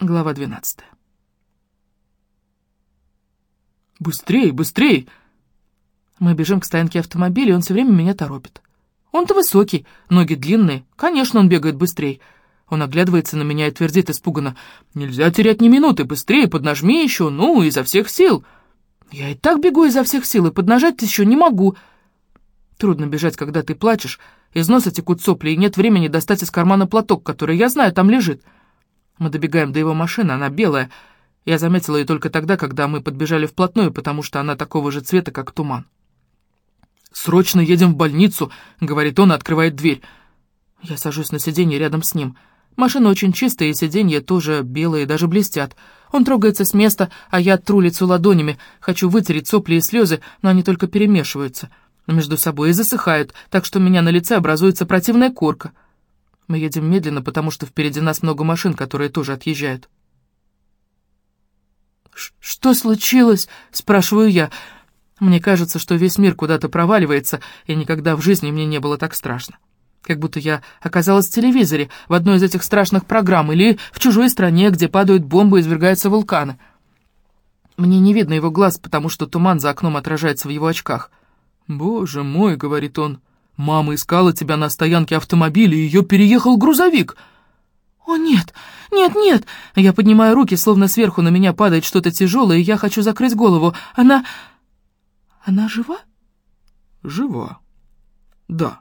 Глава 12. «Быстрей, быстрей!» Мы бежим к стоянке автомобиля, и он все время меня торопит. Он-то высокий, ноги длинные. Конечно, он бегает быстрей. Он оглядывается на меня и твердит испуганно. «Нельзя терять ни минуты, быстрее, поднажми еще, ну, изо всех сил!» Я и так бегу изо всех сил, и поднажать еще не могу. Трудно бежать, когда ты плачешь, из носа текут сопли, и нет времени достать из кармана платок, который, я знаю, там лежит. Мы добегаем до его машины, она белая. Я заметила ее только тогда, когда мы подбежали вплотную, потому что она такого же цвета, как туман. «Срочно едем в больницу», — говорит он и открывает дверь. Я сажусь на сиденье рядом с ним. Машина очень чистая, и сиденья тоже белые, даже блестят. Он трогается с места, а я тру лицо ладонями. Хочу вытереть сопли и слезы, но они только перемешиваются между собой и засыхают, так что у меня на лице образуется противная корка. Мы едем медленно, потому что впереди нас много машин, которые тоже отъезжают. «Что случилось?» — спрашиваю я. Мне кажется, что весь мир куда-то проваливается, и никогда в жизни мне не было так страшно. Как будто я оказалась в телевизоре, в одной из этих страшных программ, или в чужой стране, где падают бомбы и извергаются вулканы. Мне не видно его глаз, потому что туман за окном отражается в его очках. «Боже мой», — говорит он, — «мама искала тебя на стоянке автомобиля, и ее переехал грузовик». «О, нет, нет, нет!» Я поднимаю руки, словно сверху на меня падает что-то тяжелое, и я хочу закрыть голову. Она... она жива? Жива. Да.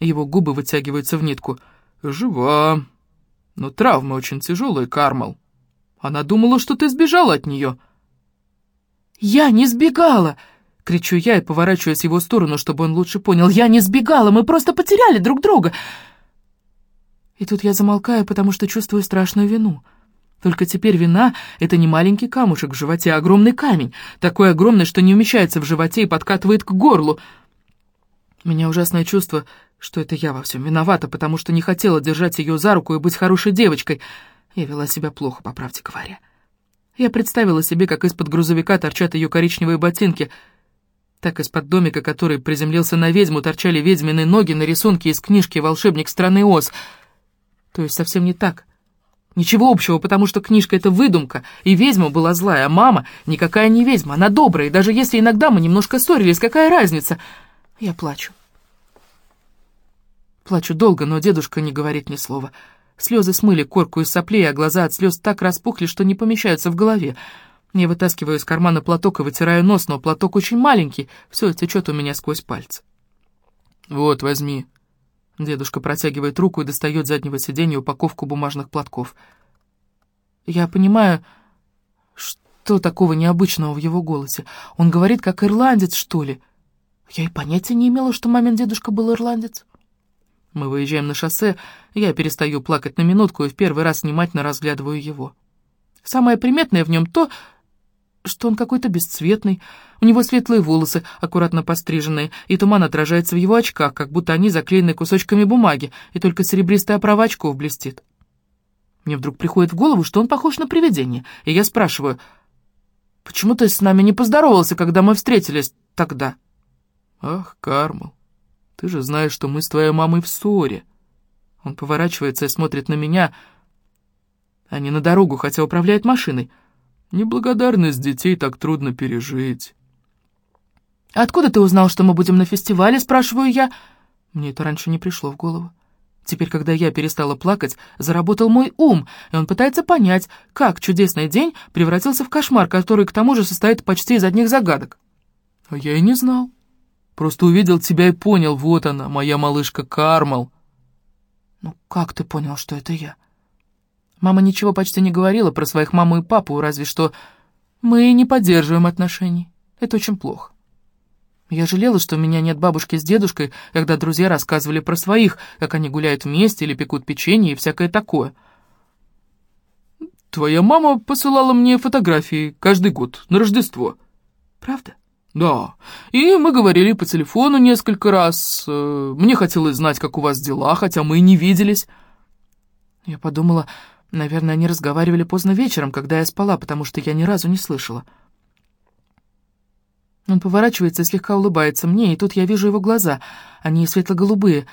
Его губы вытягиваются в нитку. Жива. Но травма очень тяжелая, Кармал. Она думала, что ты сбежала от нее. «Я не сбегала!» — кричу я и поворачиваюсь в его сторону, чтобы он лучше понял. «Я не сбегала, мы просто потеряли друг друга!» И тут я замолкаю, потому что чувствую страшную вину. Только теперь вина — это не маленький камушек в животе, а огромный камень, такой огромный, что не умещается в животе и подкатывает к горлу. У меня ужасное чувство, что это я во всем виновата, потому что не хотела держать ее за руку и быть хорошей девочкой. Я вела себя плохо, по правде говоря. Я представила себе, как из-под грузовика торчат ее коричневые ботинки, так из-под домика, который приземлился на ведьму, торчали ведьмины ноги на рисунке из книжки «Волшебник страны Оз». То есть совсем не так. Ничего общего, потому что книжка — это выдумка, и ведьма была злая, а мама никакая не ведьма, она добрая, и даже если иногда мы немножко ссорились, какая разница? Я плачу. Плачу долго, но дедушка не говорит ни слова. Слезы смыли корку из соплей, а глаза от слез так распухли, что не помещаются в голове. Я вытаскиваю из кармана платок и вытираю нос, но платок очень маленький, все течет у меня сквозь пальцы. «Вот, возьми», Дедушка протягивает руку и достает с заднего сиденья упаковку бумажных платков. Я понимаю, что такого необычного в его голосе. Он говорит, как ирландец, что ли. Я и понятия не имела, что мамин дедушка был ирландец. Мы выезжаем на шоссе, я перестаю плакать на минутку и в первый раз внимательно разглядываю его. Самое приметное в нем то, что он какой-то бесцветный. У него светлые волосы, аккуратно постриженные, и туман отражается в его очках, как будто они заклеены кусочками бумаги, и только серебристая оправа очков блестит. Мне вдруг приходит в голову, что он похож на привидение, и я спрашиваю, «Почему ты с нами не поздоровался, когда мы встретились тогда?» «Ах, Кармал, ты же знаешь, что мы с твоей мамой в ссоре». Он поворачивается и смотрит на меня, а не на дорогу, хотя управляет машиной. Неблагодарность детей так трудно пережить. «Откуда ты узнал, что мы будем на фестивале?» — спрашиваю я. Мне это раньше не пришло в голову. Теперь, когда я перестала плакать, заработал мой ум, и он пытается понять, как чудесный день превратился в кошмар, который к тому же состоит почти из одних загадок. А я и не знал. Просто увидел тебя и понял, вот она, моя малышка Кармал. Ну как ты понял, что это я? Мама ничего почти не говорила про своих маму и папу, разве что мы не поддерживаем отношений. Это очень плохо. Я жалела, что у меня нет бабушки с дедушкой, когда друзья рассказывали про своих, как они гуляют вместе или пекут печенье и всякое такое. Твоя мама посылала мне фотографии каждый год на Рождество. Правда? Да. И мы говорили по телефону несколько раз. Э, мне хотелось знать, как у вас дела, хотя мы и не виделись. Я подумала, Наверное, они разговаривали поздно вечером, когда я спала, потому что я ни разу не слышала. Он поворачивается и слегка улыбается мне, и тут я вижу его глаза. Они светло-голубые.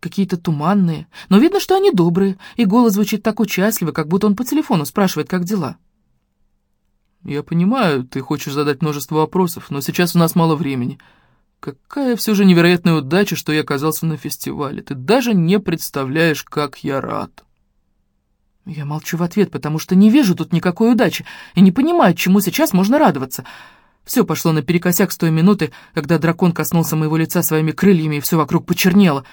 какие-то туманные, но видно, что они добрые, и голос звучит так участливо, как будто он по телефону спрашивает, как дела. «Я понимаю, ты хочешь задать множество вопросов, но сейчас у нас мало времени. Какая все же невероятная удача, что я оказался на фестивале. Ты даже не представляешь, как я рад». Я молчу в ответ, потому что не вижу тут никакой удачи и не понимаю, чему сейчас можно радоваться. Все пошло наперекосяк с той минуты, когда дракон коснулся моего лица своими крыльями, и все вокруг почернело.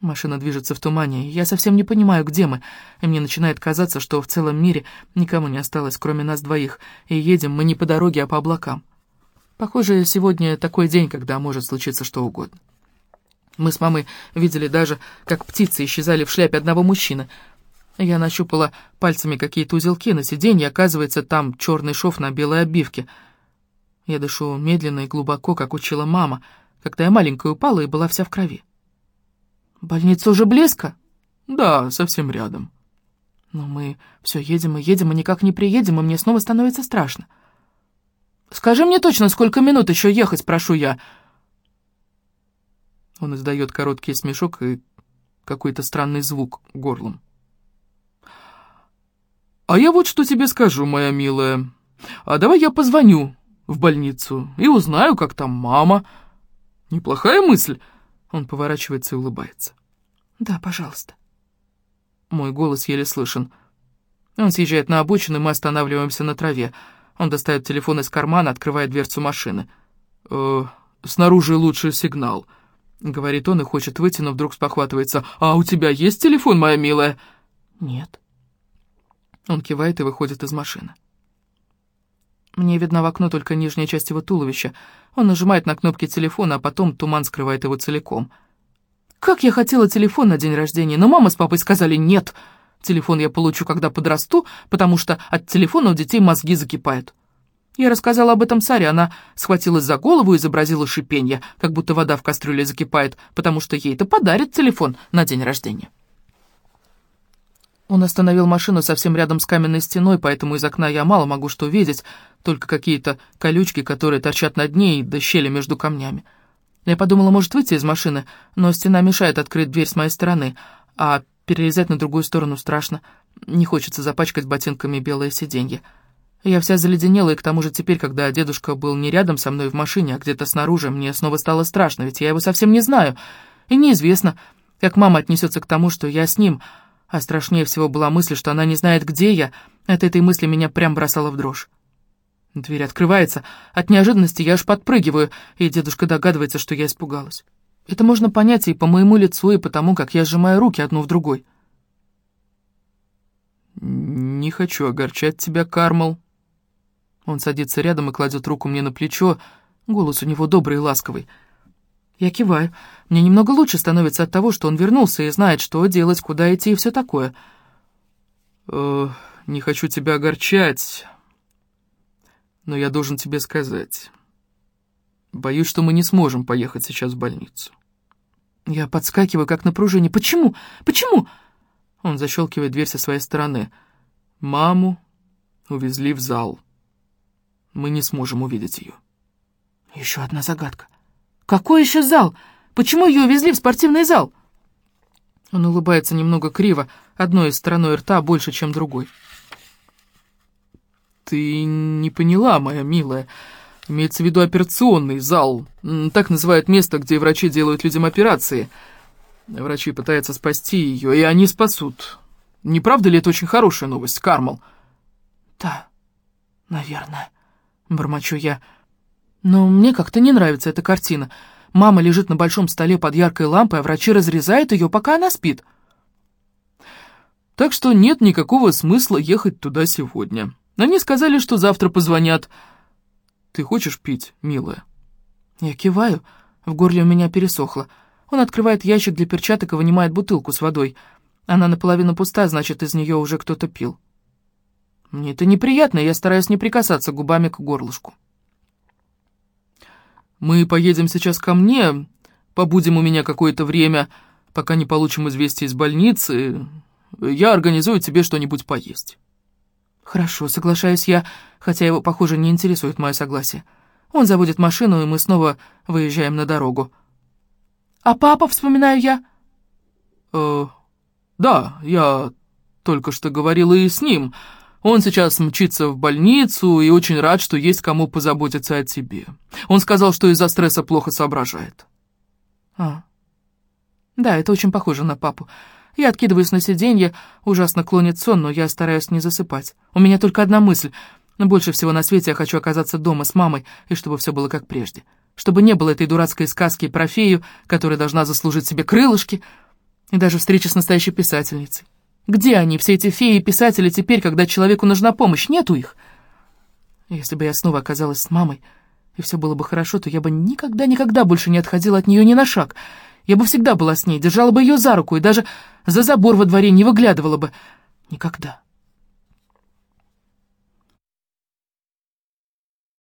Машина движется в тумане, и я совсем не понимаю, где мы, и мне начинает казаться, что в целом мире никому не осталось, кроме нас двоих, и едем мы не по дороге, а по облакам. Похоже, сегодня такой день, когда может случиться что угодно. Мы с мамой видели даже, как птицы исчезали в шляпе одного мужчины — я нащупала пальцами какие-то узелки на сиденье, оказывается, там черный шов на белой обивке. Я дышу медленно и глубоко, как учила мама, когда я маленькая упала и была вся в крови. «Больница уже близко?» «Да, совсем рядом». «Но мы все едем и едем, и никак не приедем, и мне снова становится страшно». «Скажи мне точно, сколько минут еще ехать, прошу я?» Он издает короткий смешок и какой-то странный звук горлом. «А я вот что тебе скажу, моя милая. А давай я позвоню в больницу и узнаю, как там мама. Неплохая мысль?» Он поворачивается и улыбается. «Да, пожалуйста». Мой голос еле слышен. Он съезжает на обочину, и мы останавливаемся на траве. Он достает телефон из кармана, открывает дверцу машины. «Э, «Снаружи лучший сигнал», — говорит он и хочет выйти, но вдруг спохватывается. «А у тебя есть телефон, моя милая?» «Нет». Он кивает и выходит из машины. Мне видна в окно только нижняя часть его туловища. Он нажимает на кнопки телефона, а потом туман скрывает его целиком. Как я хотела телефон на день рождения, но мама с папой сказали «нет». Телефон я получу, когда подрасту, потому что от телефона у детей мозги закипают. Я рассказала об этом Саре, она схватилась за голову и изобразила шипенье, как будто вода в кастрюле закипает, потому что ей-то подарит телефон на день рождения. Он остановил машину совсем рядом с каменной стеной, поэтому из окна я мало могу что видеть, только какие-то колючки, которые торчат над ней, да щели между камнями. Я подумала, может выйти из машины, но стена мешает открыть дверь с моей стороны, а перелезать на другую сторону страшно. Не хочется запачкать ботинками белое сиденье. Я вся заледенела, и к тому же теперь, когда дедушка был не рядом со мной в машине, а где-то снаружи, мне снова стало страшно, ведь я его совсем не знаю. И неизвестно, как мама отнесется к тому, что я с ним, а страшнее всего была мысль, что она не знает, где я. От этой мысли меня прям бросало в дрожь. Дверь открывается. От неожиданности я аж подпрыгиваю, и дедушка догадывается, что я испугалась. Это можно понять и по моему лицу, и по тому, как я сжимаю руки одну в другой. «Не хочу огорчать тебя, Кармал». Он садится рядом и кладет руку мне на плечо. Голос у него добрый и ласковый. Я киваю. Мне немного лучше становится от того, что он вернулся и знает, что делать, куда идти и все такое. Э, не хочу тебя огорчать, но я должен тебе сказать. Боюсь, что мы не сможем поехать сейчас в больницу. Я подскакиваю, как на пружине. Почему? Почему? Он защелкивает дверь со своей стороны. Маму увезли в зал. Мы не сможем увидеть ее. Еще одна загадка. «Какой еще зал? Почему ее увезли в спортивный зал?» Он улыбается немного криво, одной стороной рта больше, чем другой. «Ты не поняла, моя милая. Имеется в виду операционный зал. Так называют место, где врачи делают людям операции. Врачи пытаются спасти ее, и они спасут. Не правда ли это очень хорошая новость, Кармал?» «Да, наверное», — бормочу я, — но мне как-то не нравится эта картина. Мама лежит на большом столе под яркой лампой, а врачи разрезают ее, пока она спит. Так что нет никакого смысла ехать туда сегодня. Они сказали, что завтра позвонят. Ты хочешь пить, милая? Я киваю. В горле у меня пересохло. Он открывает ящик для перчаток и вынимает бутылку с водой. Она наполовину пуста, значит, из нее уже кто-то пил. Мне это неприятно, я стараюсь не прикасаться губами к горлышку. Мы поедем сейчас ко мне, побудем у меня какое-то время, пока не получим известие из больницы. Я организую тебе что-нибудь поесть». «Хорошо, соглашаюсь я, хотя его, похоже, не интересует мое согласие. Он заводит машину, и мы снова выезжаем на дорогу». «А папа, вспоминаю я?» «Э, да, я только что говорила и с ним. Он сейчас мчится в больницу и очень рад, что есть кому позаботиться о тебе. Он сказал, что из-за стресса плохо соображает». «А, да, это очень похоже на папу. Я откидываюсь на сиденье, ужасно клонит сон, но я стараюсь не засыпать. У меня только одна мысль. Больше всего на свете я хочу оказаться дома с мамой, и чтобы все было как прежде. Чтобы не было этой дурацкой сказки про фею, которая должна заслужить себе крылышки, и даже встречи с настоящей писательницей. Где они, все эти феи и писатели, теперь, когда человеку нужна помощь? Нету их. Если бы я снова оказалась с мамой, и все было бы хорошо, то я бы никогда-никогда больше не отходила от нее ни на шаг — я бы всегда была с ней, держала бы ее за руку и даже за забор во дворе не выглядывала бы. Никогда.